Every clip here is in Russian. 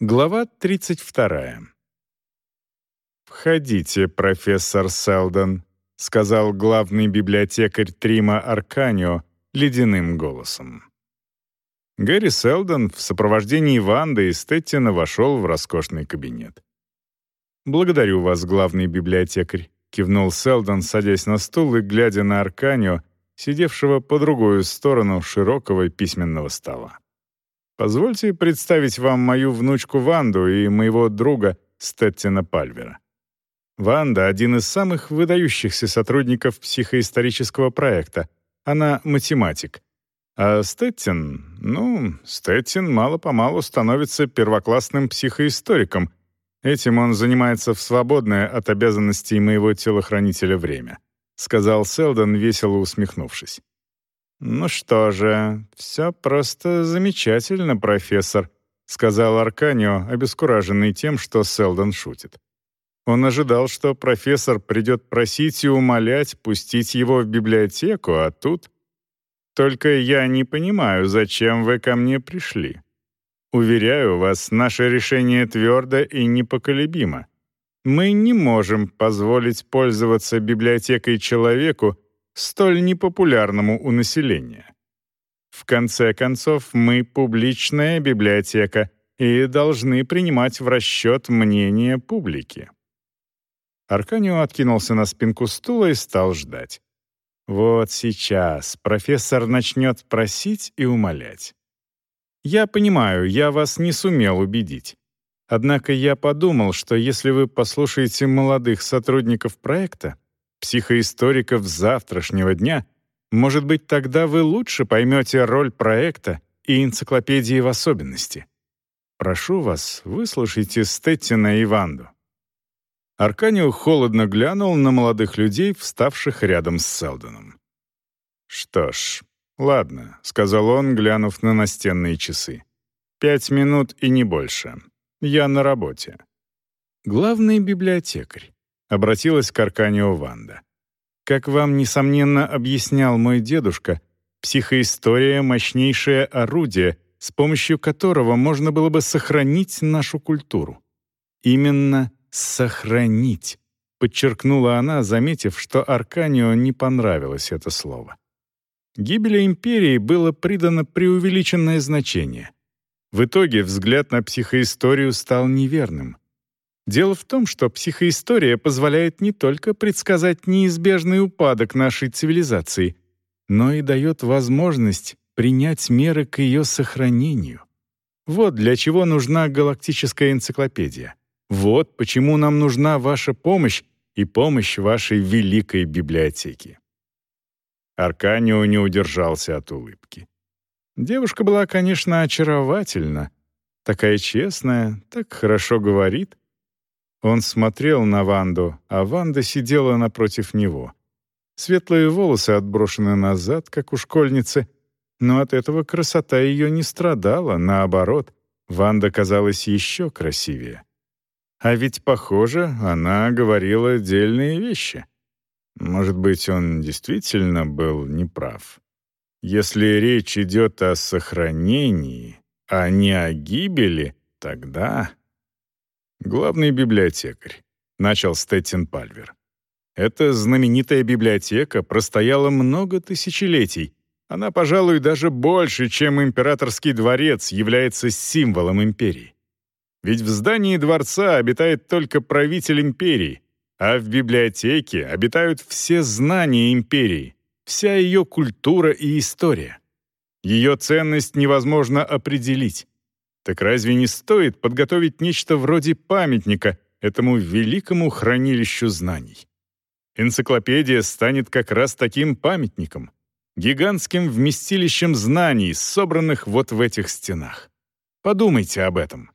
Глава 32. «Входите, профессор Селдон», — сказал главный библиотекарь Трима Арканио ледяным голосом. Гэри Селдон в сопровождении Ванды и Стеттина вошел в роскошный кабинет. «Благодарю вас, главный библиотекарь», — кивнул Селдон, садясь на стул и глядя на Арканио, сидевшего по другую сторону широкого письменного стола. «Позвольте представить вам мою внучку Ванду и моего друга Стеттина Пальвера. Ванда — один из самых выдающихся сотрудников психоисторического проекта. Она математик. А Стеттин, ну, Стеттин мало-помалу становится первоклассным психоисториком. Этим он занимается в свободное от обязанностей моего телохранителя время», — сказал Селдон, весело усмехнувшись. «Ну что же, все просто замечательно, профессор», — сказал Арканио, обескураженный тем, что Селдон шутит. Он ожидал, что профессор придет просить и умолять пустить его в библиотеку, а тут... Только я не понимаю, зачем вы ко мне пришли. Уверяю вас, наше решение твердо и непоколебимо. Мы не можем позволить пользоваться библиотекой человеку, столь непопулярному у населения. В конце концов, мы публичная библиотека и должны принимать в расчет мнение публики. Арканио откинулся на спинку стула и стал ждать. Вот сейчас профессор начнет просить и умолять. «Я понимаю, я вас не сумел убедить. Однако я подумал, что если вы послушаете молодых сотрудников проекта, психоисториков завтрашнего дня, может быть, тогда вы лучше поймете роль проекта и энциклопедии в особенности. Прошу вас, выслушайте Стеттина и Ванду. Арканио холодно глянул на молодых людей, вставших рядом с Селдоном. «Что ж, ладно», — сказал он, глянув на настенные часы. «Пять минут и не больше. Я на работе». Главный библиотекарь обратилась к Арканио Ванда. Как вам, несомненно, объяснял мой дедушка, психоистория — мощнейшее орудие, с помощью которого можно было бы сохранить нашу культуру. Именно «сохранить», — подчеркнула она, заметив, что Арканио не понравилось это слово. Гибели империи было придано преувеличенное значение. В итоге взгляд на психоисторию стал неверным. Дело в том, что психоистория позволяет не только предсказать неизбежный упадок нашей цивилизации, но и дает возможность принять меры к ее сохранению. Вот для чего нужна галактическая энциклопедия. Вот почему нам нужна ваша помощь и помощь вашей великой библиотеки». Арканио не удержался от улыбки. Девушка была, конечно, очаровательна, такая честная, так хорошо говорит. Он смотрел на Ванду, а Ванда сидела напротив него. Светлые волосы отброшены назад, как у школьницы, но от этого красота ее не страдала, наоборот, Ванда казалась еще красивее. А ведь, похоже, она говорила дельные вещи. Может быть, он действительно был неправ. Если речь идет о сохранении, а не о гибели, тогда... Главный библиотекарь, начал Стеттин Пальвер. Эта знаменитая библиотека простояла много тысячелетий. Она, пожалуй, даже больше, чем императорский дворец, является символом империи. Ведь в здании дворца обитает только правитель империи, а в библиотеке обитают все знания империи, вся ее культура и история. Ее ценность невозможно определить. Так разве не стоит подготовить нечто вроде памятника этому великому хранилищу знаний? Энциклопедия станет как раз таким памятником, гигантским вместилищем знаний, собранных вот в этих стенах. Подумайте об этом.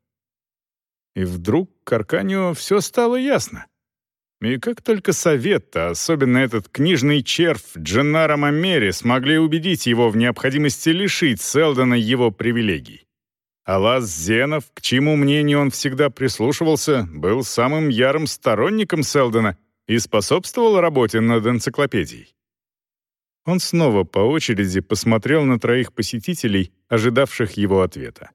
И вдруг Карканио все стало ясно. И как только совет, а особенно этот книжный червь Дженнара Мамери, смогли убедить его в необходимости лишить Селдона его привилегий. Алас Зенов, к чему мнению он всегда прислушивался, был самым ярым сторонником Селдона и способствовал работе над энциклопедией. Он снова по очереди посмотрел на троих посетителей, ожидавших его ответа.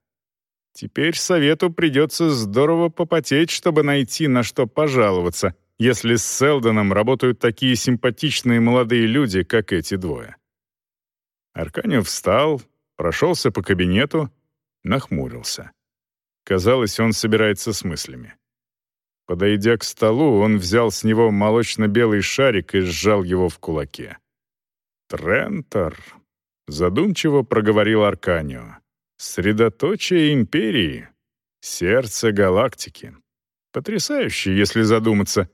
Теперь совету придется здорово попотеть, чтобы найти на что пожаловаться, если с Селдоном работают такие симпатичные молодые люди, как эти двое. Арканио встал, прошелся по кабинету, нахмурился. Казалось, он собирается с мыслями. Подойдя к столу, он взял с него молочно-белый шарик и сжал его в кулаке. «Трентор», — задумчиво проговорил Арканио, — «средоточие империи, сердце галактики. Потрясающе, если задуматься.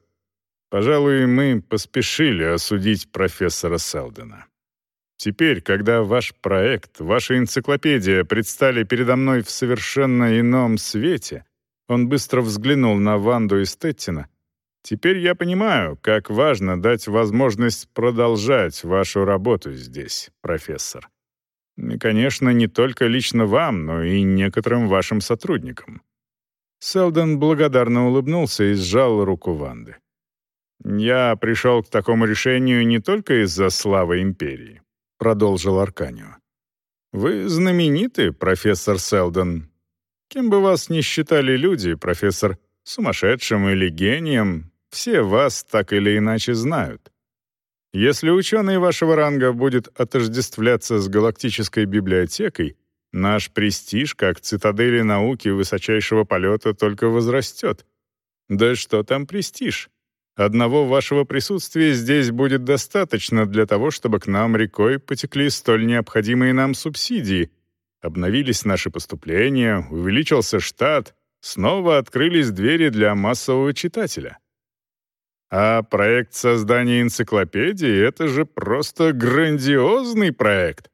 Пожалуй, мы поспешили осудить профессора Селдена». Теперь, когда ваш проект, ваша энциклопедия предстали передо мной в совершенно ином свете, он быстро взглянул на Ванду и Стеттина. Теперь я понимаю, как важно дать возможность продолжать вашу работу здесь, профессор. И, конечно, не только лично вам, но и некоторым вашим сотрудникам. Селдон благодарно улыбнулся и сжал руку Ванды. «Я пришел к такому решению не только из-за славы Империи продолжил Арканио. «Вы знамениты, профессор Селдон. Кем бы вас ни считали люди, профессор, сумасшедшим или гением, все вас так или иначе знают. Если ученый вашего ранга будет отождествляться с галактической библиотекой, наш престиж как цитадели науки высочайшего полета только возрастет. Да что там престиж? Одного вашего присутствия здесь будет достаточно для того, чтобы к нам рекой потекли столь необходимые нам субсидии. Обновились наши поступления, увеличился штат, снова открылись двери для массового читателя. А проект создания энциклопедии — это же просто грандиозный проект.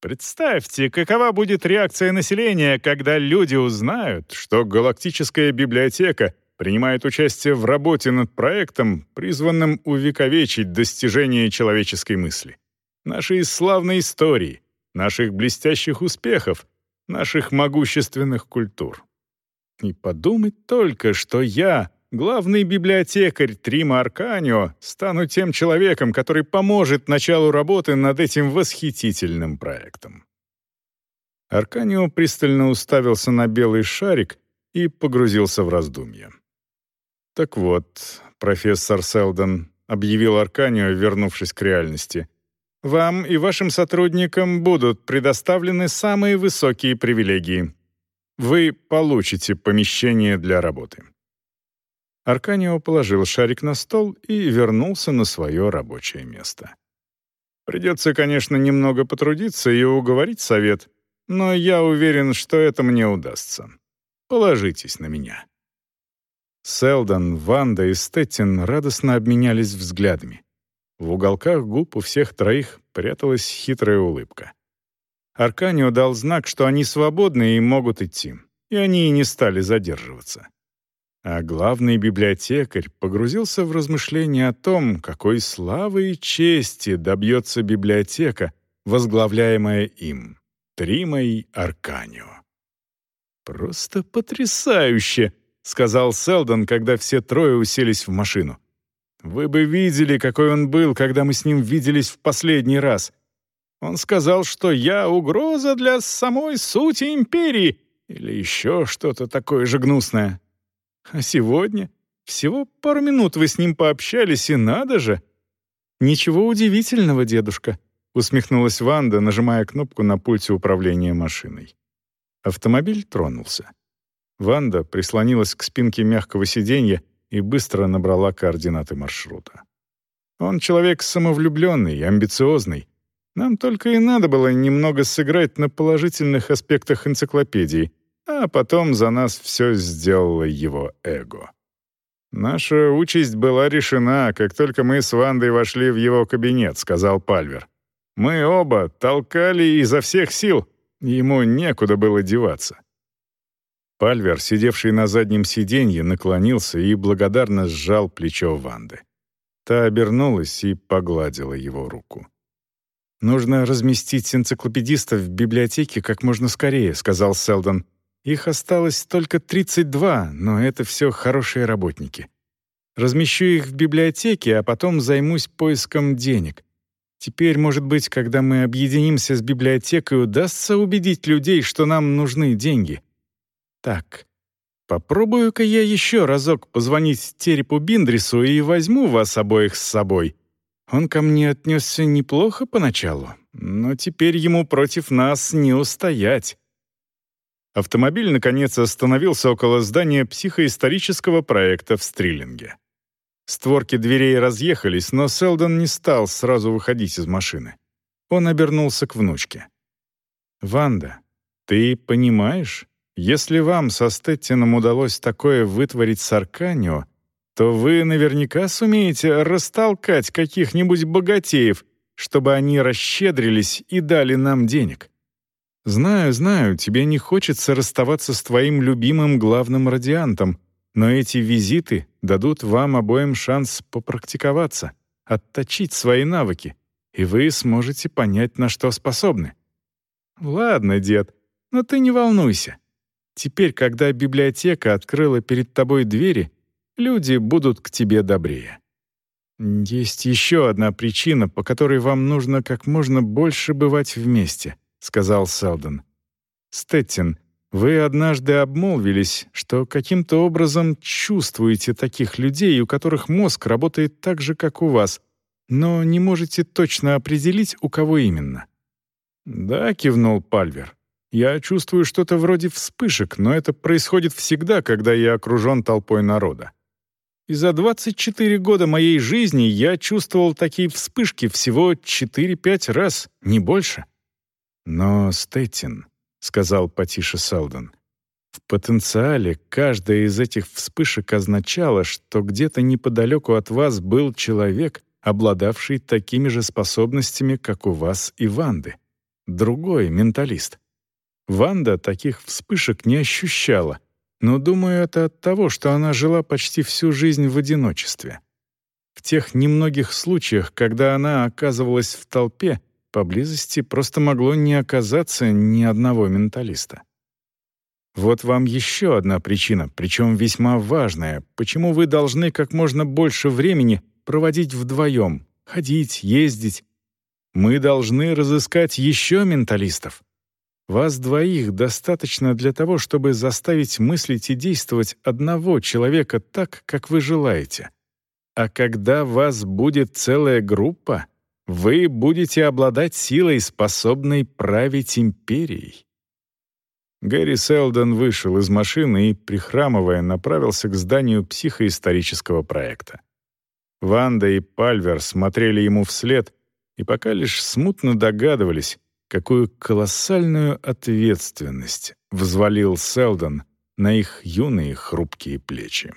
Представьте, какова будет реакция населения, когда люди узнают, что галактическая библиотека — принимает участие в работе над проектом, призванным увековечить достижения человеческой мысли, нашей славной истории, наших блестящих успехов, наших могущественных культур. И подумать только, что я, главный библиотекарь Трима Арканио, стану тем человеком, который поможет началу работы над этим восхитительным проектом. Арканио пристально уставился на белый шарик и погрузился в раздумья. «Так вот, профессор Селдон», — объявил Арканио, вернувшись к реальности, «вам и вашим сотрудникам будут предоставлены самые высокие привилегии. Вы получите помещение для работы». Арканио положил шарик на стол и вернулся на свое рабочее место. «Придется, конечно, немного потрудиться и уговорить совет, но я уверен, что это мне удастся. Положитесь на меня». Селдон, Ванда и Стеттин радостно обменялись взглядами. В уголках губ у всех троих пряталась хитрая улыбка. Арканио дал знак, что они свободны и могут идти, и они и не стали задерживаться. А главный библиотекарь погрузился в размышления о том, какой славы и чести добьется библиотека, возглавляемая им, Тримой Арканио. «Просто потрясающе!» — сказал Селдон, когда все трое уселись в машину. «Вы бы видели, какой он был, когда мы с ним виделись в последний раз. Он сказал, что я угроза для самой сути империи или еще что-то такое же гнусное. А сегодня всего пару минут вы с ним пообщались, и надо же!» «Ничего удивительного, дедушка», — усмехнулась Ванда, нажимая кнопку на пульте управления машиной. Автомобиль тронулся. Ванда прислонилась к спинке мягкого сиденья и быстро набрала координаты маршрута. Он человек самовлюбленный, амбициозный. Нам только и надо было немного сыграть на положительных аспектах энциклопедии, а потом за нас все сделало его эго. «Наша участь была решена, как только мы с Вандой вошли в его кабинет», — сказал Пальвер. «Мы оба толкали изо всех сил, ему некуда было деваться». Пальвер, сидевший на заднем сиденье, наклонился и благодарно сжал плечо Ванды. Та обернулась и погладила его руку. «Нужно разместить энциклопедистов в библиотеке как можно скорее», — сказал Селдон. «Их осталось только 32, но это все хорошие работники. Размещу их в библиотеке, а потом займусь поиском денег. Теперь, может быть, когда мы объединимся с библиотекой, удастся убедить людей, что нам нужны деньги». Так, попробую-ка я еще разок позвонить Терепу Биндрису и возьму вас обоих с собой. Он ко мне отнесся неплохо поначалу, но теперь ему против нас не устоять. Автомобиль, наконец, остановился около здания психоисторического проекта в Стриллинге. Створки дверей разъехались, но Селдон не стал сразу выходить из машины. Он обернулся к внучке. «Ванда, ты понимаешь, если вам со Стеттином удалось такое вытворить с Арканио, то вы наверняка сумеете растолкать каких-нибудь богатеев, чтобы они расщедрились и дали нам денег. Знаю, знаю, тебе не хочется расставаться с твоим любимым главным радиантом, но эти визиты дадут вам обоим шанс попрактиковаться, отточить свои навыки, и вы сможете понять, на что способны. Ладно, дед, но ты не волнуйся. Теперь, когда библиотека открыла перед тобой двери, люди будут к тебе добрее. Есть еще одна причина, по которой вам нужно как можно больше бывать вместе —— сказал Селдон. «Стеттин, вы однажды обмолвились, что каким-то образом чувствуете таких людей, у которых мозг работает так же, как у вас, но не можете точно определить, у кого именно». «Да», — кивнул Пальвер. «Я чувствую что-то вроде вспышек, но это происходит всегда, когда я окружен толпой народа. И за 24 года моей жизни я чувствовал такие вспышки всего 4-5 раз, не больше. «Но, Стеттин», — сказал потише Селдон, «в потенциале каждая из этих вспышек означала, что где-то неподалеку от вас был человек, обладавший такими же способностями, как у вас и Ванды. Другой менталист. Ванда таких вспышек не ощущала, но, думаю, это от того, что она жила почти всю жизнь в одиночестве. В тех немногих случаях, когда она оказывалась в толпе, Поблизости просто могло не оказаться ни одного менталиста. Вот вам еще одна причина, причем весьма важная, почему вы должны как можно больше времени проводить вдвоем, ходить, ездить. Мы должны разыскать еще менталистов. Вас двоих достаточно для того, чтобы заставить мыслить и действовать одного человека так, как вы желаете. А когда вас будет целая группа, вы будете обладать силой, способной править империей. Гэри Селдон вышел из машины и, прихрамывая, направился к зданию психоисторического проекта. Ванда и Пальвер смотрели ему вслед и пока лишь смутно догадывались, какую колоссальную ответственность взвалил Селдон на их юные хрупкие плечи.